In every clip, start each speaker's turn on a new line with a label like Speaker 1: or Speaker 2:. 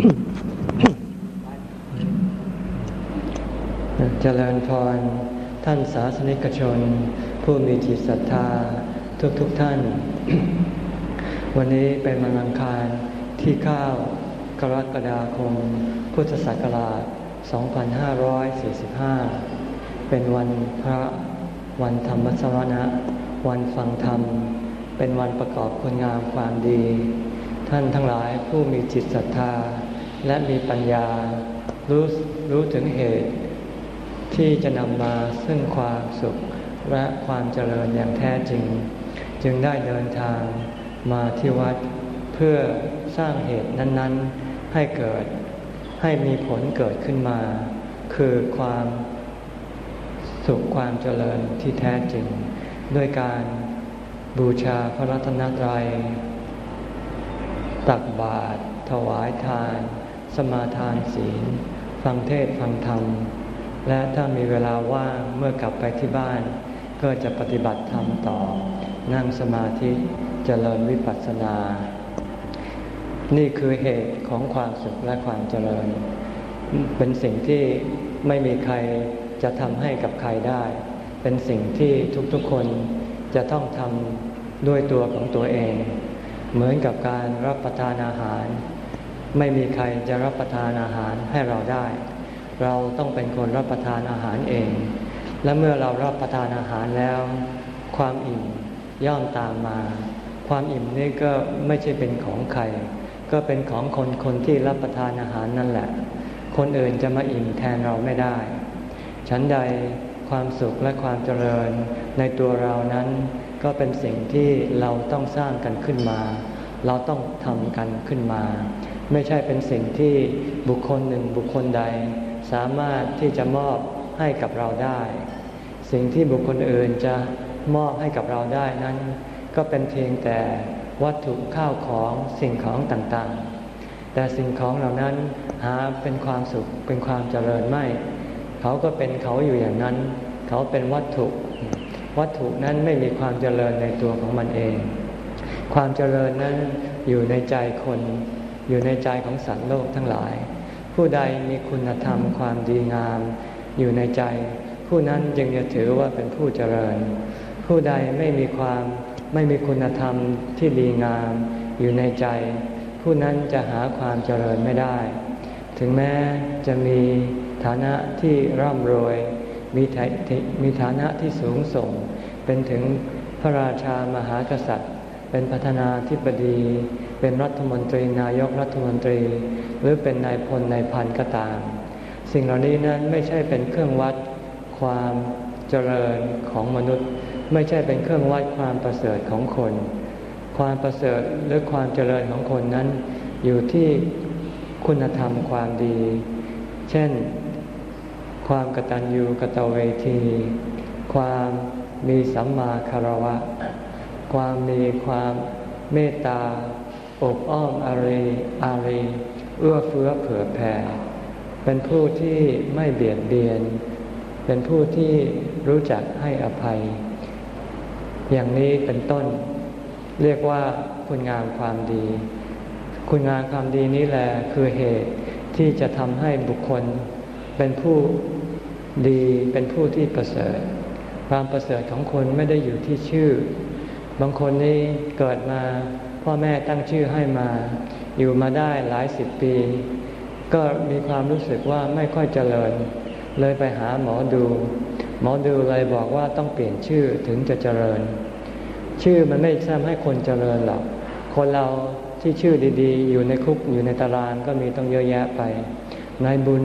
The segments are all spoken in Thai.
Speaker 1: เจริญพร ท่านสาสนิกชน ผู้มีจิตศรัทธาทุกทุกท่าน วันนี้เป็นวันอังคารที่ 9 กรกฎาคม พุทธศักราช 2545 เป็นวันพระวันธรรมสวนะ วันฟังธรรม เป็นวันประกอบคุณงามความดี ท่านทั้งหลายผู้มีจิตศรัทธา และมีปัญญารู้รู้ถึงเหตุ ที่จะนำมาซึ่งความสุขและความเจริญอย่างแท้จริง จึงได้เดินทางมาที่วัดเพื่อสร้างเหตุนั้น ๆ ให้เกิดให้มีผลเกิดขึ้นมา คือความสุขความเจริญที่แท้จริง ด้วยการบูชาพระรัตนตรัย ตักบาตรถวายทาน สมาทานศีล ฟังเทศฟังธรรม และถ้ามีเวลาว่างเมื่อกลับไปที่บ้าน ก็จะปฏิบัติธรรมต่อ นั่งสมาธิเจริญวิปัสสนา นี่คือเหตุของความสุขและความเจริญ เป็นสิ่งที่ไม่มีใครจะทำให้กับใครได้ เป็นสิ่งที่ทุกๆคนจะต้องทำด้วยตัวของตัวเอง เหมือนกับการรับประทานอาหาร ไม่มีใครจะรับประทานอาหารให้เราได้ เราต้องเป็นคนรับประทานอาหารเอง และเมื่อเรารับประทานอาหารแล้ว ความอิ่มย่อมตามมา ความอิ่มนี่ก็ไม่ใช่เป็นของใคร ก็เป็นของคนคนที่รับประทานอาหารนั่นแหละ คนอื่นจะมาอิ่มแทนเราไม่ได้ ฉันใดความสุขและความเจริญในตัวเรานั้น ก็เป็นสิ่งที่เราต้องสร้างกันขึ้นมา เราต้องทำกันขึ้นมา ไม่ใช่เป็นสิ่งที่บุคคลหนึ่งบุคคลใด สามารถที่จะมอบให้กับเราได้ สิ่งที่บุคคลอื่นจะมอบให้กับเราได้นั้น ก็เป็นเพียงแต่วัตถุข้าวของสิ่งของต่างๆ แต่สิ่งของเหล่านั้นหาเป็นความสุขเป็นความเจริญไม่ เขาก็เป็นเขาอยู่อย่างนั้น เขาเป็นวัตถุ วัตถุนั้นไม่มีความเจริญในตัวของมันเอง ความเจริญนั้นอยู่ในใจคน อยู่ในใจของสัตว์โลกทั้งหลาย ผู้ใดมีคุณธรรมความดีงาม อยู่ในใจ ผู้นั้นจึงจะถือว่าเป็นผู้เจริญ ผู้ใดไม่มีความไม่มีคุณธรรมที่ดีงาม อยู่ในใจ ผู้นั้นจะหาความเจริญไม่ได้ ถึงแม้จะมีฐานะที่ร่ำรวยมีมีฐานะที่สูงส่ง เป็นถึงพระราชามหากษัตริย์ เป็นประธานาธิบดี เป็นรัฐมนตรีนายกรัฐมนตรี หรือเป็นนายพลนายพันก็ตาม สิ่งเหล่านี้นั้นไม่ใช่เป็นเครื่องวัดความเจริญของมนุษย์ ไม่ใช่เป็นเครื่องวัดความประเสริฐของคน ความประเสริฐหรือความเจริญของคนนั้น อยู่ที่คุณธรรมความดี เช่น ความกตัญญูกตเวที ความมีสัมมาคารวะ ความมีความเมตตา อบอ้อมอารีอารีเอื้อเฟื้อเผื่อแผ่ เป็นผู้ที่ไม่เบียดเบียน เป็นผู้ที่รู้จักให้อภัย อย่างนี้เป็นต้น เรียกว่าคุณงามความดี คุณงามความดีนี้แหละคือเหตุที่จะทำให้บุคคล เป็นผู้ดีเป็นผู้ที่ประเสริฐ ความประเสริฐของคนไม่ได้อยู่ที่ชื่อ บางคนนี่เกิดมา พ่อแม่ตั้งชื่อให้มา อยู่มาได้หลายสิบปี ก็มีความรู้สึกว่าไม่ค่อยเจริญ เลยไปหาหมอดู หมอดูเลยบอกว่าต้องเปลี่ยนชื่อถึงจะเจริญ ชื่อมันไม่ทำให้คนเจริญหรอกคนเราที่ชื่อดีๆ อยู่ในคุกอยู่ในตารางก็มีต้องเยอะแยะไปนายบุญ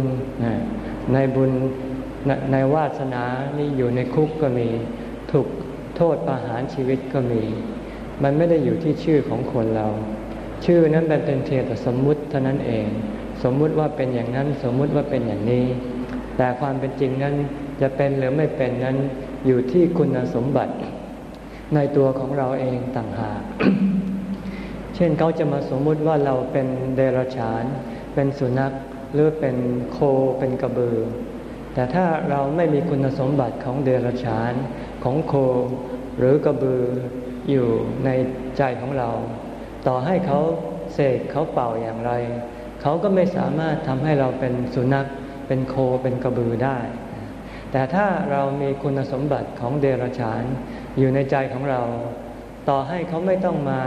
Speaker 1: นายบุญในวาสนานี่อยู่ในคุกก็มี ถูกโทษประหารชีวิตก็มี มันไม่ได้อยู่ที่ชื่อของคนเรา ชื่อนั้นเป็นเพียงแต่สมมุติเท่านั้นเอง สมมุติว่าเป็นอย่างนั้นสมมุติว่าเป็นอย่างนี้ แต่ความเป็นจริงนั้นจะเป็นหรือไม่เป็นนั้นอยู่ที่คุณสมบัติ ในตัวของเราเองต่างหากเช่นเขาจะมาสมมุติว่าเราเป็นเดรัจฉาน เป็นสุนัขหรือเป็นโคเป็นกระบือ แต่ถ้าเราไม่มีคุณสมบัติของเดรัจฉานของโค หรือกระบือ อยู่ในใจของเรา ต่อให้เขาเสกเขาเป่าอย่างไร เขาก็ไม่สามารถทำให้เราเป็นสุนัข เป็นโคเป็นกระบือได้ แต่ถ้าเรามีคุณสมบัติของเดรัจฉาน อยู่ในใจของเรา ต่อให้เขาไม่ต้องมา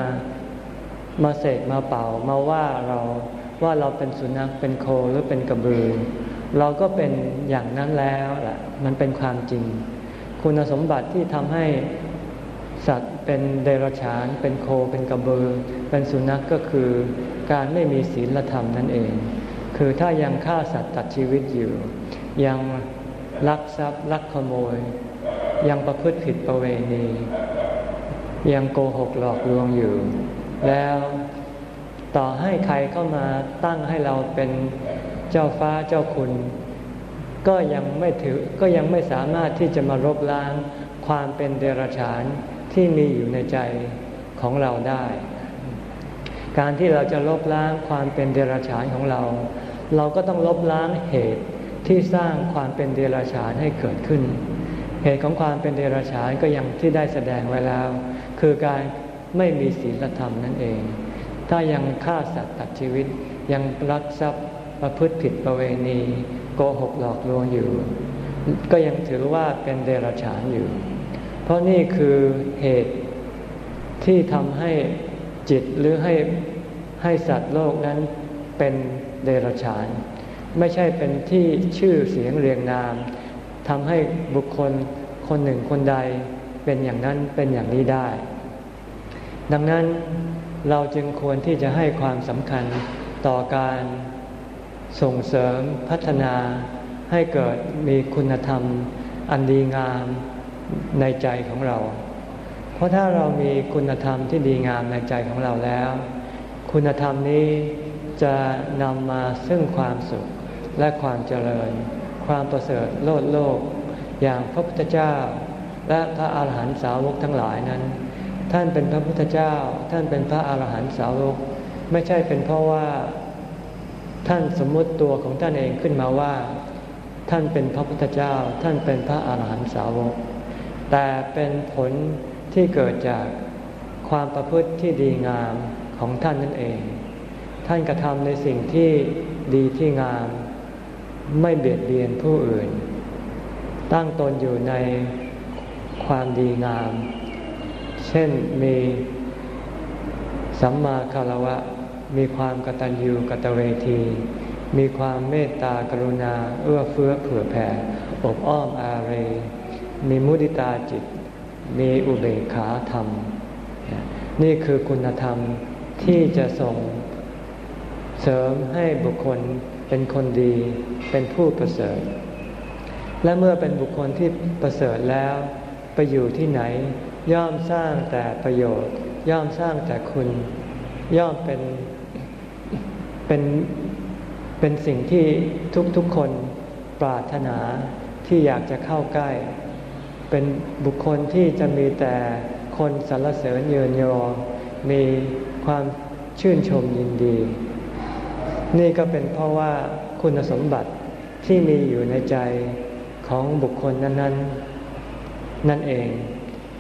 Speaker 1: มาเสกมาเป่ามาว่าเราว่าเราเป็นสุนัขเป็นโคหรือเป็นกระบือ เราก็เป็นอย่างนั้นแล้วแหละมันเป็นความจริง คุณสมบัติที่ทำให้ สัตว์เป็นเดรัจฉาน เป็นโคเป็นกระเบือ เป็นสุนัขกก็คือการไม่มีศีลธรรมนั่นเอง คือถ้ายังฆ่าสัตว์ตัดชีวิตอยู่ ยังลักทรัพย์ลักขโมย ยังประพฤติผิดประเวณี ยังโกหกหลอกลวงอยู่ แล้วต่อให้ใครเข้ามาตั้งให้เราเป็นเจ้าฟ้าเจ้าคุณ ก็ยังไม่ถือก็ยังไม่สามารถที่จะมารบล้างความเป็นเดรัจฉาน ที่มีอยู่ในใจของเราได้ การที่เราจะลบล้างความเป็นเดรัจฉานของเรา เราก็ต้องลบล้างเหตุที่สร้างความเป็นเดรัจฉานให้เกิดขึ้น เหตุของความเป็นเดรัจฉานก็ยังที่ได้แสดงไว้แล้ว คือการไม่มีศีลธรรมนั่นเอง ถ้ายังฆ่าสัตว์ตัดชีวิตยังรักทรัพย์ประพฤติผิดประเวณี โกหกหลอกลวงอยู่ ก็ยังถือว่าเป็นเดรัจฉานอยู่ เพราะนี่คือเหตุที่ทำให้จิตหรือให้ให้สัตว์โลกนั้นเป็นเดรัจฉาน ไม่ใช่เป็นที่ชื่อเสียงเรียงนามทำให้บุคคลคนหนึ่งคนใดเป็นอย่างนั้นเป็นอย่างนี้ได้ ดังนั้นเราจึงควรที่จะให้ความสำคัญต่อการส่งเสริมพัฒนาให้เกิดมีคุณธรรม อันดีงาม ในใจของเรา เพราะถ้าเรามีคุณธรรมที่ดีงามในใจของเราแล้ว คุณธรรมนี้จะนำมาซึ่งความสุขและความเจริญ ความประเสริฐโลดโลก อย่างพระพุทธเจ้า และพระอาหารหันตสาวกทั้งหลายนั้น ท่านเป็นพระพุทธเจ้า ท่านเป็นพระอาหารหันตสาวก ไม่ใช่เป็นเพราะว่า ท่านสมมุติตัวของท่านเองขึ้นมาว่า ท่านเป็นพระพุทธเจ้า ท่านเป็นพระอาหารหันตสาวก แต่เป็นผลที่เกิดจากความประพฤติที่ดีงามของท่านนั่นเอง ท่านกระทำในสิ่งที่ดีที่งาม ไม่เบียดเบียนผู้อื่น ตั้งตนอยู่ในความดีงาม เช่นมีสัมมาคารวะ มีความกตัญญูกตเวที มีความเมตตากรุณา เอื้อเฟื้อเผื่อแผ่ อบอ้อมอารี มีมุติตาจิต มีอุเบกขาธรรม นี่คือคุณธรรมที่จะส่งเสริมให้บุคคลเป็นคนดีเป็นผู้ประเสริฐ และเมื่อเป็นบุคคลที่ประเสริฐแล้ว ไปอยู่ที่ไหน ย่อมสร้างแต่ประโยชน์ ย่อมสร้างแต่คุณ ย่อมเป็นเป็นเป็นสิ่งที่ทุกๆคนปรารถนาที่อยากจะเข้าใกล้ เป็นบุคคลที่จะมีแต่คนสรรเสริญเยินยอ มีความชื่นชมยินดี นี่ก็เป็นเพราะว่าคุณสมบัติที่มีอยู่ในใจของบุคคลนั้น ๆ นั่นเอง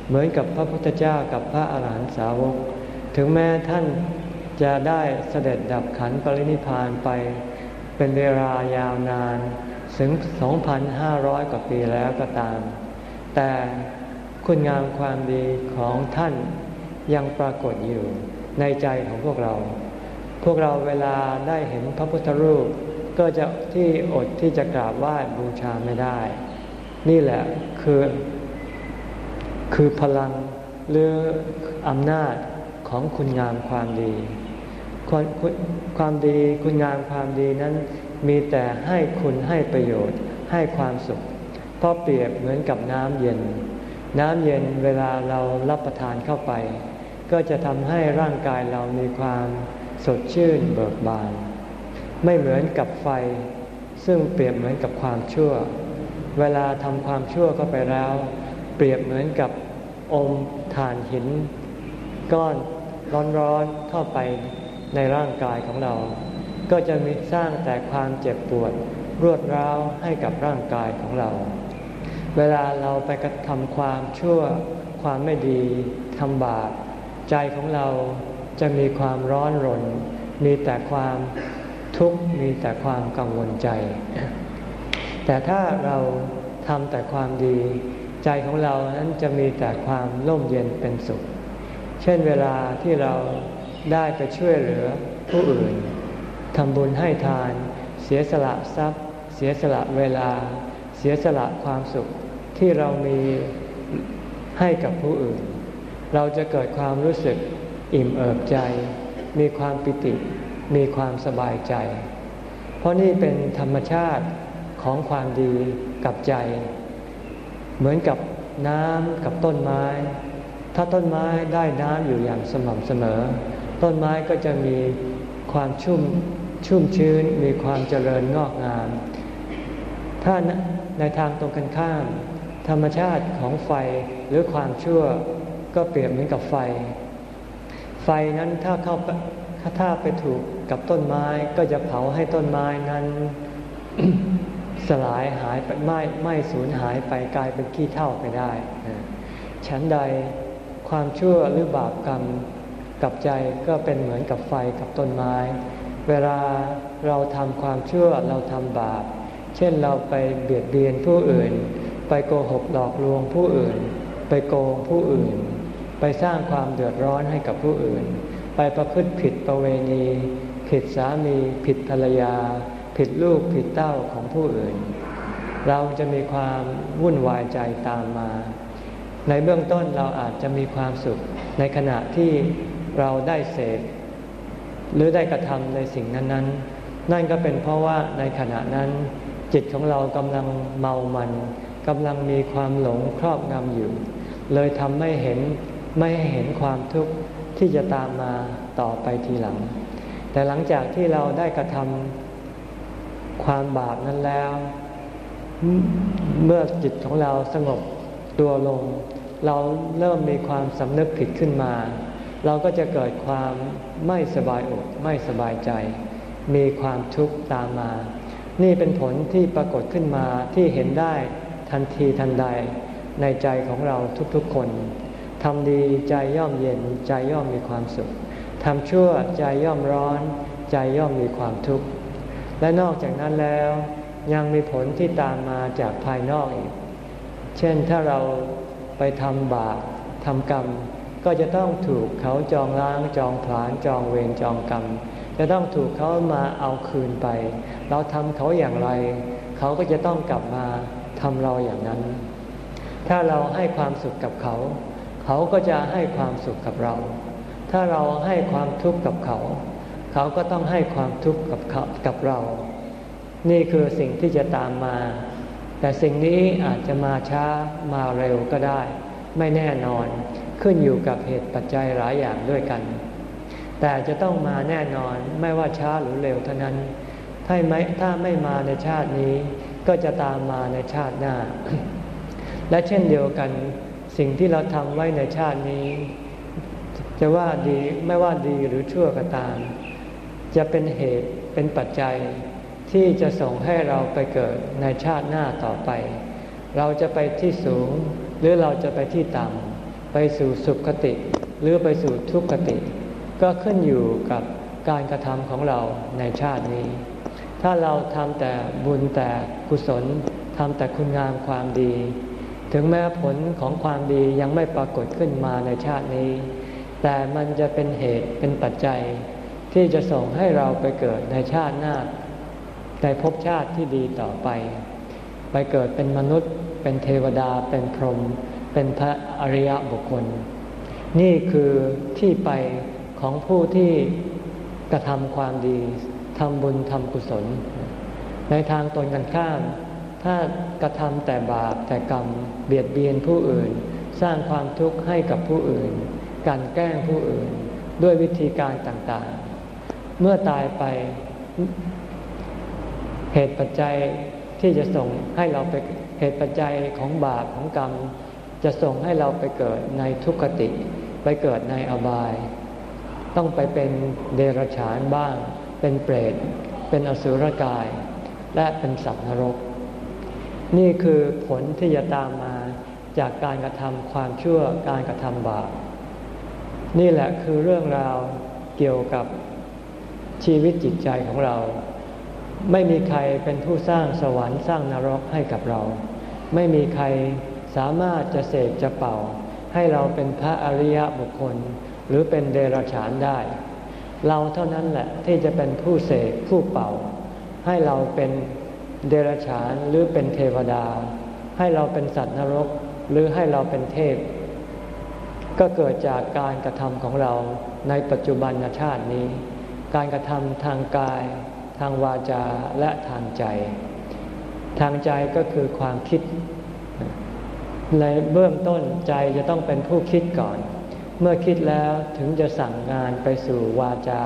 Speaker 1: เหมือนกับพระพุทธเจ้ากับพระอาหารหันตสาวก ถึงแม้ท่านจะได้เสด็จดับขันปรินิพานไป เป็นเวลายาวนานถึง 2,500 กว่าปีแล้วก็ตาม แต่คุณงามความดีของท่านยังปรากฏอยู่ในใจของพวกเรา พวกเราเวลาได้เห็นพระพุทธรูป ก็จะที่อดที่จะกราบไหว้บูชาไม่ได้ นี่แหละคือคือพลังหรืออำนาจของคุณงามความดีความความดีคุณงามความดีนั้นมีแต่ให้คุณให้ประโยชน์ให้ความสุข เพราะเปรียบเหมือนกับน้ำเย็น น้ำเย็นเวลาเรารับประทานเข้าไป ก็จะทำให้ร่างกายเรามีความสดชื่นเบิกบาน ไม่เหมือนกับไฟ ซึ่งเปรียบเหมือนกับความชั่ว เวลาทำความชั่วเข้าไปแล้ว เปรียบเหมือนกับอมถ่านหิน ก้อนร้อนๆเข้าไปในร่างกายของเรา ก็จะมีสร้างแต่ความเจ็บปวดรวดร้าวให้กับร่างกายของเรา เวลาเราไปกระทำความชั่ว ความไม่ดีทำบาปใจของเราจะมีความร้อนรน มีแต่ความททุกข์มีแต่ความกังวลใจ แต่ถ้าเราทำแต่ความดี ใจของเรานั้นจะมีแต่ความร่มเย็นเป็นสุข เช่นเวลาที่เราได้ไปช่วยเหลือผู้อื่นทำบุญให้ทาน เสียสละทรัพย์ เสียสละเวลา เสียสละความสุข ที่เรามีให้กับผู้อื่น เราจะเกิดความรู้สึกอิ่มเอิบใจ มีความปิติ มีความสบายใจ เพราะนี่เป็นธรรมชาติของความดีกับใจ เหมือนกับน้ำกับต้นไม้ ถ้าต้นไม้ได้น้ำอยู่อย่างสม่ำเสมอ ต้นไม้ก็จะมีความชุ่มชุ่มชื้นมีความเจริญงอกงาม ถ้าในทางตรงกันข้าม ธรรมชาติของไฟหรือความชั่วก็เปรียบเหมือนกับไฟ ไฟนั้นถ้าเข้าถ้าไปถูกกับต้นไม้ก็จะเผาให้ต้นไม้นั้น สลายหายไปไม่ไม่สูญหายไปกลายเป็นขี้เท่าไปได้ฉันใดความชั่วหรือบาปกรรมกับใจก็เป็นเหมือนกับไฟกับต้นไม้ เวลาเราทำความชั่วเราทำบาป เช่นเราไปเบียดเบียนผู้อื่น ไปโกหกหลอกลวงผู้อื่น ไปโกงผู้อื่น ไปสร้างความเดือดร้อนให้กับผู้อื่น ไปประพฤติผิดประเวณี ผิดสามีผิดภรรยา ผิดลูกผิดเต้าของผู้อื่น เราจะมีความวุ่นวายใจตามมา ในเบื้องต้นเราอาจจะมีความสุขในขณะที่เราได้เสพหรือได้กระทำในสิ่งนั้น ๆ นั่นก็เป็นเพราะว่าในขณะนั้นจิตของเรากำลังเมามัน กำลังมีความหลงครอบงำอยู่ เลยทำไม่เห็นไม่เห็นความทุกข์ที่จะตามมาต่อไปทีหลัง แต่หลังจากที่เราได้กระทำความบาปนั้นแล้ว เมื่อจิตของเราสงบตัวลง เราเริ่มมีความสำนึกผิดขึ้นมา เราก็จะเกิดความไม่สบายอกไม่สบายใจ มีความทุกข์ตามมา นี่เป็นผลที่ปรากฏขึ้นมาที่เห็นได้ ทันทีทันใดในใจของเราทุกๆคนทำดีใจย่อมเย็นใจย่อมมีความสุขทำชั่วใจย่อมร้อน ใจย่อมมีความทุกข์และนอกจากนั้นแล้วยังมีผลที่ตามมาจากภายนอกอีก เช่นถ้าเราไปทำบาปทำกรรม ก็จะต้องถูกเขาจองล้างจองผลาญจองเวรจองกรรม จะต้องถูกเขามาเอาคืนไป เราทำเขาอย่างไร เขาก็จะต้องกลับมา ทำเราอย่างนั้น ถ้าเราให้ความสุขกับเขา เขาก็จะให้ความสุขกับเรา ถ้าเราให้ความทุกข์กับเขา เขาก็ต้องให้ความทุกข์กับเขากับเรา นี่คือสิ่งที่จะตามมา แต่สิ่งนี้อาจจะมาช้ามาเร็วก็ได้ ไม่แน่นอนขึ้นอยู่กับเหตุปัจจัยหลายอย่างด้วยกัน แต่จะต้องมาแน่นอนไม่ว่าช้าหรือเร็วเท่านั้น ถ้าไม่ถ้าไม่มาในชาตินี้ ก็จะตามมาในชาติหน้า และเช่นเดียวกันสิ่งที่เราทำไว้ในชาตินี้ จะว่าดีไม่ว่าดีหรือชั่วก็ตาม จะเป็นเหตุเป็นปัจจัยที่จะส่งให้เราไปเกิดในชาติหน้าต่อไป เราจะไปที่สูง หรือเราจะไปที่ต่ำไปสู่สุขคติ หรือไปสู่ทุกขติ ก็ขึ้นอยู่กับการกระทำของเราในชาตินี้ ถ้าเราทำแต่บุญแต่กุศลทำแต่คุณงามความดี ถึงแม้ผลของความดียังไม่ปรากฏขึ้นมาในชาตินี้ แต่มันจะเป็นเหตุเป็นปัจจัย ที่จะส่งให้เราไปเกิดในชาติหน้า ในภพชาติที่ดีต่อไป ไปเกิดเป็นมนุษย์ เป็นเทวดา เป็นพรหมเป็นพระอริยบุคคล นี่คือที่ไปของผู้ที่กระทำความดี ทำบุญทำกุศล ในทางตนกันข้าม ถ้ากระทำแต่บาปแต่กรรมเบียดเบียนผู้อื่น สร้างความทุกข์ให้กับผู้อื่น การแกล้งผู้อื่น ด้วยวิธีการต่างๆ เมื่อตายไปเหตุปัจจัยที่จะส่งให้เราไปเหตุปัจจัยของบาปของกรรม จะส่งให้เราไปเกิดในทุกขติ ไปเกิดในอบาย ต้องไปเป็นเดรัจฉานบ้าง เป็นเปรต เป็นอสุรกาย และเป็นสัตว์นรก นี่คือผลที่จะตามมาจากการกระทำความชั่วการกระทำบาปนี่แหละคือเรื่องราวเกี่ยวกับชีวิตจิตใจของเรา ไม่มีใครเป็นผู้สร้างสวรรค์สร้างนรกให้กับเรา ไม่มีใครสามารถจะเสกจะเป่า ให้เราเป็นพระอริยบุคคล หรือเป็นเดรัจฉานได้ เราเท่านั้นแหละที่จะเป็นผู้เสกผู้เป่า ให้เราเป็นเดรัจฉานหรือเป็นเทวดา ให้เราเป็นสัตว์นรกหรือให้เราเป็นเทพ ก็เกิดจากการกระทำของเราในปัจจุบันชาตินี้ การกระทำทางกาย ทางวาจาและทางใจ ทางใจก็คือความคิด ในเบื้องต้นใจจะต้องเป็นผู้คิดก่อน เมื่อคิดแล้วถึงจะสั่งงานไปสู่วาจา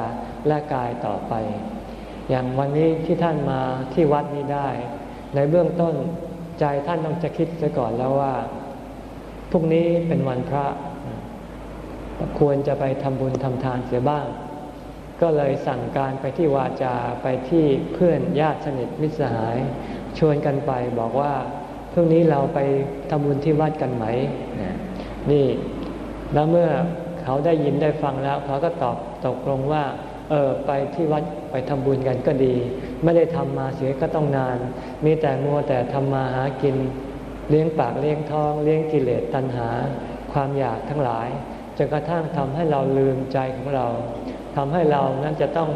Speaker 1: และกายต่อไป อย่างวันนี้ที่ท่านมาที่วัดนี้ได้ ในเบื้องต้นใจท่านต้องจะคิดซะก่อนแล้วว่าพรุ่งนี้เป็นวันพระ ควรจะไปทำบุญทำทานเสียบ้าง ก็เลยสั่งการไปที่วาจาไปที่เพื่อนญาติสนิทมิตรสหาย ชวนกันไปบอกว่าพรุ่งนี้เราไปทำบุญที่วัดกันไหม นี่ แล้วเมื่อเขาได้ยินได้ฟังแล้ว เขาก็ตอบตกลงว่า เออไปที่วัดไปทำบุญกันก็ดี ไม่ได้ทำมาเสียก็ต้องนาน มีแต่มัวแต่ทำมาหากิน เลี้ยงปากเลี้ยงท้อง เลี้ยงกิเลสตัณหา ความอยากทั้งหลายจนกระทั่งทำให้เราลืมใจของเราทำให้เรานั้นจะต้อง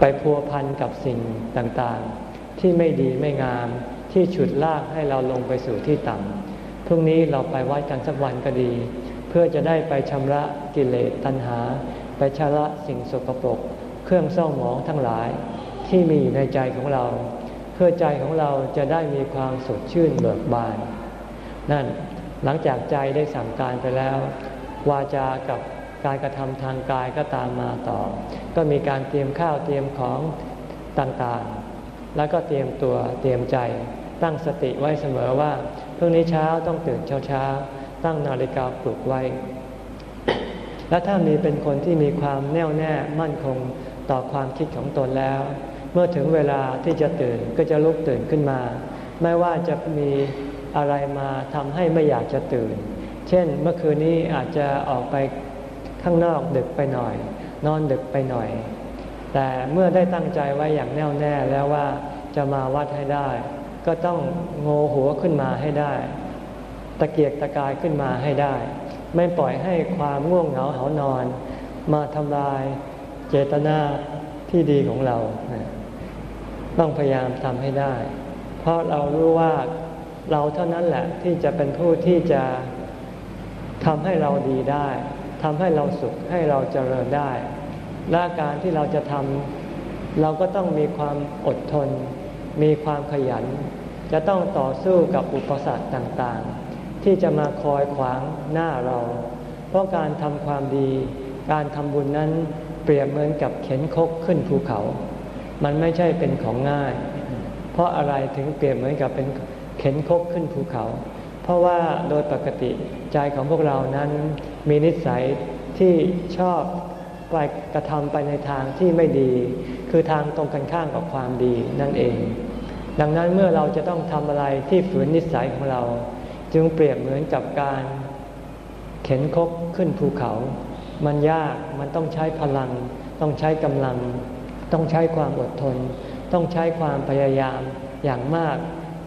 Speaker 1: ไปพัวพันกับสิ่งต่างๆ ที่ไม่ดีไม่งามที่ฉุดลากให้เราลงไปสู่ที่ต่ำ พรุ่งนี้เราไปวัดกันสักวันก็ดี เพื่อจะได้ไปชำระกิเลสตัณหา ไปชำระสิ่งสกปรก เครื่องเศร้าหมองทั้งหลายที่มีอยู่ในใจของเรา เพื่อใจของเราจะได้มีความสดชื่นเบิกบาน นั่นหลังจากใจได้สั่งการไปแล้ว วาจากับการกระทำทางกายก็ตามมาต่อ ก็มีการเตรียมข้าวเตรียมของต่างๆ แล้วก็เตรียมตัวเตรียมใจตั้งสติไว้เสมอว่า รุ่งนี้เช้าต้องตื่นเช้าๆตั้งนาฬิกาปลุกไว้ และถ้ามีเป็นคนที่มีความแน่วแน่มั่นคงต่อความคิดของตนแล้ว เมื่อถึงเวลาที่จะตื่นก็จะลุกตื่นขึ้นมา ไม่ว่าจะมีอะไรมาทำให้ไม่อยากจะตื่น เช่นเมื่อคืนนี้อาจจะออกไปข้างนอกดึกไปหน่อย นอนดึกไปหน่อย แต่เมื่อได้ตั้งใจไว้อย่างแน่วแน่แล้วว่าจะมาวัดให้ได้ ก็ต้องโงหัวขึ้นมาให้ได้ ตะเกียกตะกายขึ้นมาให้ได้ ไม่ปล่อยให้ความง่วงเหงาเหานอน มาทำลายเจตนาที่ดีของเรา ต้องพยายามทำให้ได้ เพราะเรารู้ว่าเราเท่านั้นแหละที่จะเป็นผู้ที่จะทำให้เราดีได้ทำให้เราสุขให้เราเจริญได้และการที่เราจะทำเราก็ต้องมีความอดทน มีความขยัน จะต้องต่อสู้กับอุปสรรคต่างๆ ที่จะมาคอยขวางหน้าเรา เพราะการทำความดี การทำบุญนั้นเปรียบเหมือนกับเข็นคกขึ้นภูเขา มันไม่ใช่เป็นของง่าย เพราะอะไรถึงเปรียบเหมือนกับเป็นเข็นคกขึ้นภูเขา เพราะว่าโดยปกติใจของพวกเรานั้นมีนิสัยที่ชอบไปกระทำไปในทางที่ไม่ดี คือทางตรงกันข้ามกับความดีนั่นเอง ดังนั้นเมื่อเราจะต้องทำอะไรที่ฝืนนิสัยของเรา จึงเปรียบเหมือนกับการเข็นคกขึ้นภูเขา มันยากมันต้องใช้พลัง ต้องใช้กำลัง ต้องใช้ความอดทน ต้องใช้ความพยายามอย่างมาก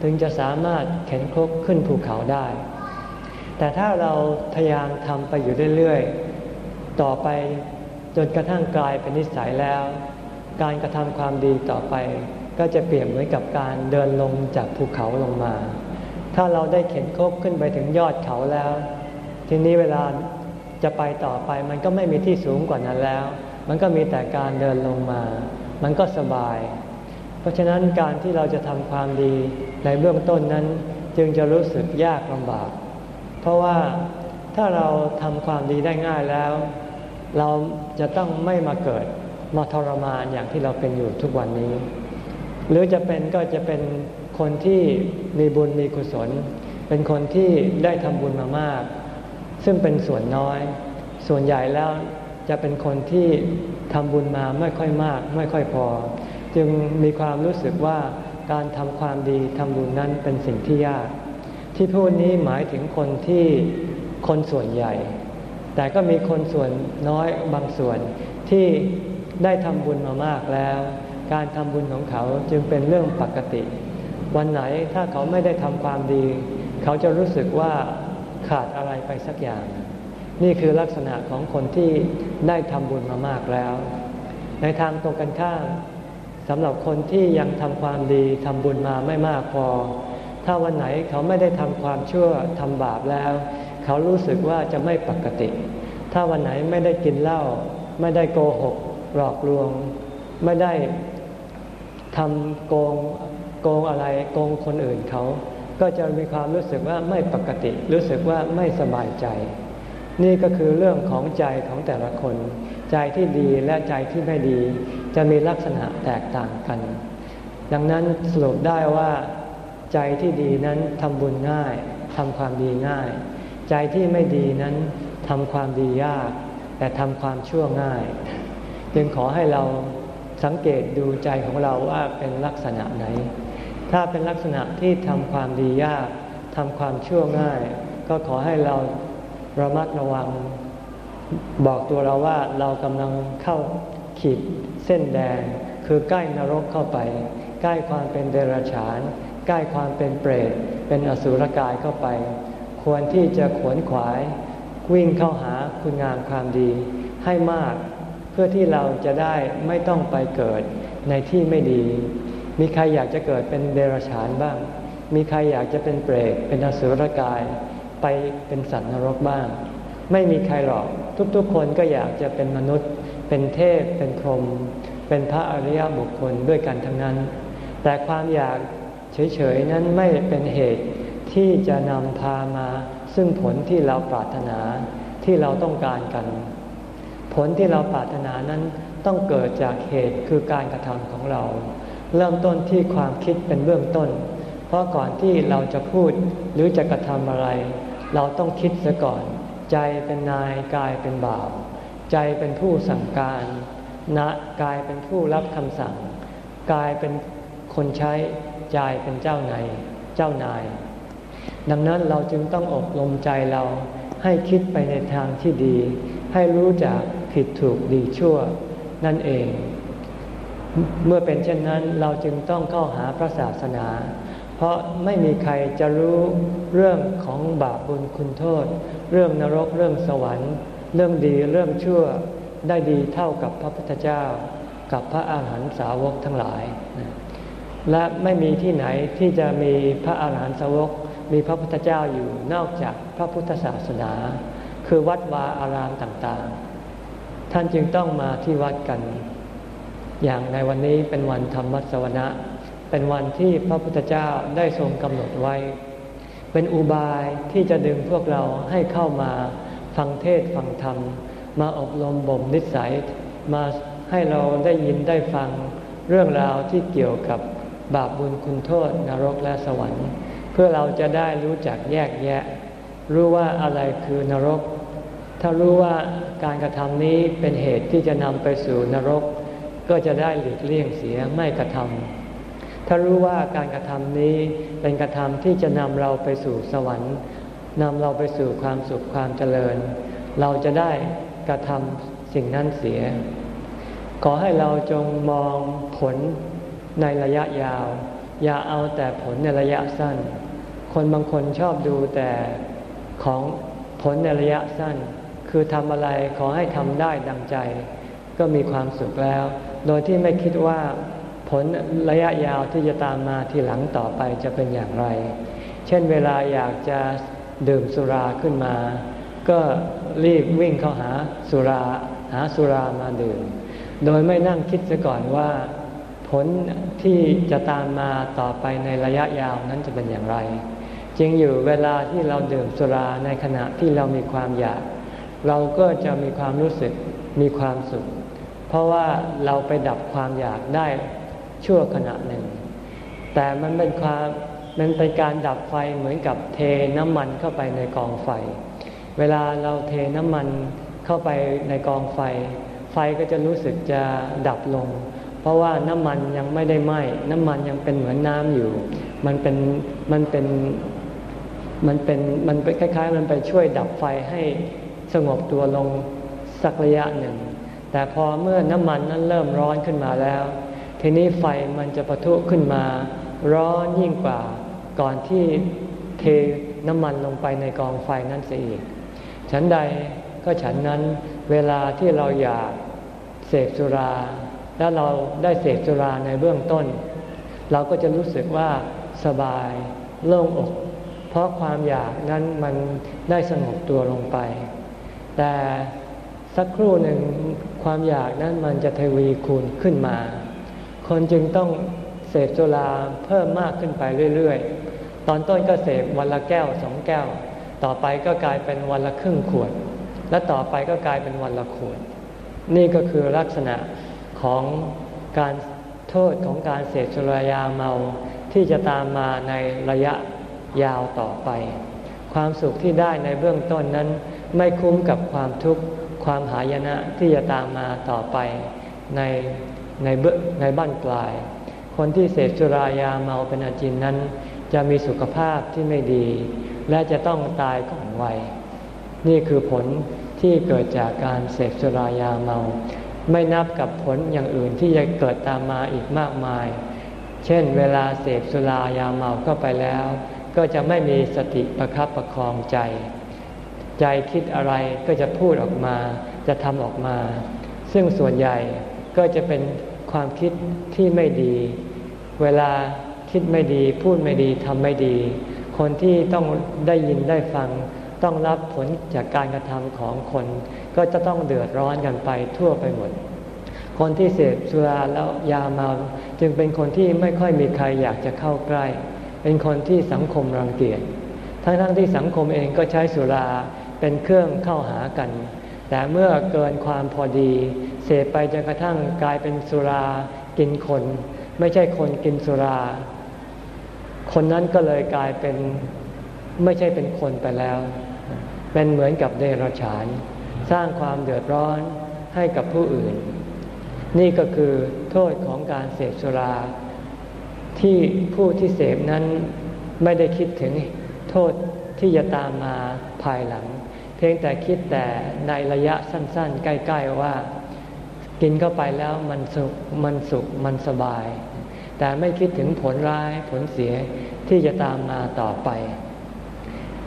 Speaker 1: ถึงจะสามารถเข็นครกขึ้นภูเขาได้ แต่ถ้าเราพยายามทำไปอยู่เรื่อยๆ ต่อไปจนกระทั่งกลายเป็นนิสัยแล้ว การกระทำความดีต่อไป ก็จะเปรียบเหมือนกับการเดินลงจากภูเขาลงมา ถ้าเราได้เข็นครกขึ้นไปถึงยอดเขาแล้ว ทีนี้เวลาจะไปต่อไปมันก็ไม่มีที่สูงกว่านั้นแล้ว มันก็มีแต่การเดินลงมา มันก็สบาย เพราะฉะนั้นการที่เราจะทำความดีในเบื้องต้นนั้น จึงจะรู้สึกยากลำบาก เพราะว่าถ้าเราทำความดีได้ง่ายแล้ว เราจะต้องไม่มาเกิด มาทรมานอย่างที่เราเป็นอยู่ทุกวันนี้ หรือจะเป็นก็จะเป็นคนที่มีบุญมีกุศล เป็นคนที่ได้ทำบุญมามาก ซึ่งเป็นส่วนน้อย ส่วนใหญ่แล้วจะเป็นคนที่ทำบุญมาไม่ค่อยมาก ไม่ค่อยพอ จึงมีความรู้สึกว่าการทำความดีทำบุญนั้นเป็นสิ่งที่ยาก ที่พูดนี้หมายถึงคนที่คนส่วนใหญ่ แต่ก็มีคนส่วนน้อยบางส่วนที่ ได้ทำบุญมามากแล้ว การทำบุญของเขาจึงเป็นเรื่องปกติ วันไหนถ้าเขาไม่ได้ทำความดี เขาจะรู้สึกว่าขาดอะไรไปสักอย่าง นี่คือลักษณะของคนที่ได้ทำบุญมามากแล้ว ในทางตรงกันข้ามสำหรับคนที่ยังทำความดีทำบุญมาไม่มากพอ ถ้าวันไหนเขาไม่ได้ทำความชั่วทำบาปแล้ว เขารู้สึกว่าจะไม่ปกติ ถ้าวันไหนไม่ได้กินเหล้าไม่ได้โกหก หลอกลวง ไม่ได้ทำโกงโกงอะไรโกงคนอื่นเขา ก็จะมีความรู้สึกว่าไม่ปกติ รู้สึกว่าไม่สบายใจ นี่ก็คือเรื่องของใจของแต่ละคน ใจที่ดีและใจที่ไม่ดี จะมีลักษณะแตกต่างกัน ดังนั้นสรุปได้ว่า ใจที่ดีนั้นทำบุญง่ายทำความดีง่าย ใจที่ไม่ดีนั้นทำความดียาก แต่ทำความชั่วง่าย จึงขอให้เราสังเกตดูใจของเราว่าเป็นลักษณะไหน ถ้าเป็นลักษณะที่ทำความดียากทำความชั่วง่าย ก็ขอให้เราระมัดระวัง บอกตัวเราว่าเรากำลังเข้าขีดเส้นแดง คือใกล้นรกเข้าไป ใกล้ความเป็นเดรัจฉาน ใกล้ความเป็นเปรต เป็นอสุรกายเข้าไป ควรที่จะขวนขวาย วิ่งเข้าหาคุณงามความดีให้มาก พื่อที่เราจะได้ไม่ต้องไปเกิดในที่ไม่ดี มีใครอยากจะเกิดเป็นเดรัจฉานบ้าง มีใครอยากจะเป็นเปรต เป็นอสุรกาย ไปเป็นสัตว์นรกบ้าง ไม่มีใครหรอก ทุกๆ คนก็อยากจะเป็นมนุษย์ เป็นเทพ เป็นพรหม เป็นพระอริยบุคคลด้วยกันทั้งนั้น แต่ความอยากเฉยๆ นั้นไม่เป็นเหตุที่จะนำพามา ซึ่งผลที่เราปรารถนาที่เราต้องการกัน ผลที่เราปรารถนานั้นต้องเกิดจากเหตุคือการกระทำของเรา เริ่มต้นที่ความคิดเป็นเบื้องต้น เพราะก่อนที่เราจะพูดหรือจะกระทำอะไร เราต้องคิดซะก่อน ใจเป็นนายกายเป็นบ่าวใจเป็นผู้สั่งการนะกายเป็นผู้รับคำสั่ง กายเป็นคนใช้ใจเป็นเจ้านายเจ้านาย ดังนั้นเราจึงต้องอบรมใจเราให้คิดไปในทางที่ดี ให้รู้จัก ผิดถูกดีชั่วนั่นเอง เมื่อเป็นเช่นนั้นเราจึงต้องเข้าหาพระศาสนา เพราะไม่มีใครจะรู้เรื่องของบาปบุญคุณโทษ เรื่องนรกเรื่องสวรรค์ เรื่องดีเรื่องชั่วได้ดีเท่ากับพระพุทธเจ้า กับพระอาหารหันตสาวกทั้งหลาย และไม่มีที่ไหนที่จะมีพระอาหารหันตสาวก มีพระพุทธเจ้าอยู่นอกจากพระพุทธศาสนา คือวัดวาอารามต่างๆ ท่านจึงต้องมาที่วัดกัน อย่างในวันนี้เป็นวันธรรมสวนะ เป็นวันที่พระพุทธเจ้าได้ทรงกำหนดไว้ เป็นอุบายที่จะดึงพวกเราให้เข้ามาฟังเทศฟังธรรม มาอบรมบ่มนิสัย มาให้เราได้ยินได้ฟังเรื่องราวที่เกี่ยวกับบาปบุญคุณโทษนรกและสวรรค์ เพื่อเราจะได้รู้จักแยกแยะ รู้ว่าอะไรคือนรก ถ้ารู้ว่าการกระทำนี้เป็นเหตุที่จะนำไปสู่นรก ก็จะได้หลีกเลี่ยงเสียไม่กระทำถ้ารู้ว่าการกระทำนี้เป็นกระทำที่จะนำเราไปสู่สวรรค์นำเราไปสู่ความสุขความเจริญ เราจะได้กระทำสิ่งนั้นเสีย ขอให้เราจงมองผลในระยะยาว อย่าเอาแต่ผลในระยะสั้น คนบางคนชอบดูแต่ของผลในระยะสั้น คือทำอะไรขอให้ทำได้ดังใจ ก็มีความสุขแล้ว โดยที่ไม่คิดว่าผลระยะยาวที่จะตามมาทีหลังต่อไปจะเป็นอย่างไร เช่นเวลาอยากจะดื่มสุราขึ้นมา ก็รีบวิ่งเข้าหาสุราหาสุรามาดื่ม โดยไม่นั่งคิดซะก่อนว่า ผลที่จะตามมาต่อไปในระยะยาวนั้นจะเป็นอย่างไรจริงอยู่เวลาที่เราดื่มสุราในขณะที่เรามีความอยาก เราก็จะมีความรู้สึกมีความสุข เพราะว่าเราไปดับความอยากได้ชั่วขณะหนึ่ง แต่มันเป็นความมันเป็นการดับไฟเหมือนกับเทน้ำมันเข้าไปในกองไฟ เวลาเราเทน้ำมันเข้าไปในกองไฟ ไฟก็จะรู้สึกจะดับลง เพราะว่าน้ำมันยังไม่ได้ไหม้น้ำมันยังเป็นเหมือนน้ำอยู่ มันเป็นมันเป็นมันเป็นมันเป็นคล้ายๆ มันไปช่วยดับไฟให้ สงบตัวลงสักระยะหนึ่ง แต่พอเมื่อน้ำมันนั้นเริ่มร้อนขึ้นมาแล้ว ทีนี้ไฟมันจะปะทุขึ้นมา ร้อนยิ่งกว่าก่อนที่เทน้ำมันลงไปในกองไฟนั้นเสียอีก ฉันใดก็ฉันนั้นเวลาที่เราอยากเสพสุรา แล้วเราได้เสพสุราในเบื้องต้น เราก็จะรู้สึกว่าสบายโล่งอก เพราะความอยากนั้นมันได้สงบตัวลงไป แต่สักครู่หนึ่งความอยากนั้นมันจะทวีคูณขึ้นมา คนจึงต้องเสพสุราเพิ่มมากขึ้นไปเรื่อยๆ ตอนต้นก็เสพวันละแก้วสองแก้ว ต่อไปก็กลายเป็นวันละครึ่งขวด และต่อไปก็กลายเป็นวันละขวด นี่ก็คือลักษณะของการโทษของการเสพสุรายาเมาที่จะตามมาในระยะยาวต่อไป ความสุขที่ได้ในเบื้องต้นนั้น ไม่คุ้มกับความทุกข์ความหายนะที่จะตามมาต่อไปในในเบื้อในบ้านปลาย คนที่เสพสุรายาเมาเป็นอาจินนั้น จะมีสุขภาพที่ไม่ดี และจะต้องตายก่อนวัย นี่คือผลที่เกิดจากการเสพสุรายาเมา ไม่นับกับผลอย่างอื่นที่จะเกิดตามมาอีกมากมาย เช่น เวลาเสพสุรายาเมาเข้าไปแล้ว ก็จะไม่มีสติประคับประคองใจ ใจคิดอะไรก็จะพูดออกมา จะทำออกมา ซึ่งส่วนใหญ่ก็จะเป็นความคิดที่ไม่ดี เวลาคิดไม่ดี พูดไม่ดีทำไม่ดี คนที่ต้องได้ยินได้ฟัง ต้องรับผลจากการกระทำของคน ก็จะต้องเดือดร้อนกันไปทั่วไปหมด คนที่เสพสุราแล้วยาเมาจึงเป็นคนที่ไม่ค่อยมีใครอยากจะเข้าใกล้ เป็นคนที่สังคมรังเกียจทั้งๆที่สังคมเองก็ใช้สุรา เป็นเครื่องเข้าหากัน แต่เมื่อเกินความพอดี เสพไปจนกระทั่งกลายเป็นสุรากินคน ไม่ใช่คนกินสุรา คนนั้นก็เลยกลายเป็นไม่ใช่เป็นคนไปแล้ว เป็นเหมือนกับเดรัจฉาน สร้างความเดือดร้อนให้กับผู้อื่น นี่ก็คือโทษของการเสพสุรา ที่ผู้ที่เสพนั้นไม่ได้คิดถึงโทษที่จะตามมาภายหลัง พียงแต่คิดแต่ในระยะสั้นๆ ใกล้ ๆว่า กินเข้าไปแล้วมันสุขมันสุขมันสบาย แต่ไม่คิดถึงผลร้ายผลเสียที่จะตามมาต่อไป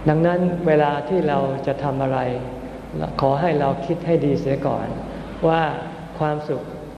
Speaker 1: ดังนั้นเวลาที่เราจะทำอะไร ขอให้เราคิดให้ดีเสียก่อน ว่าความสุข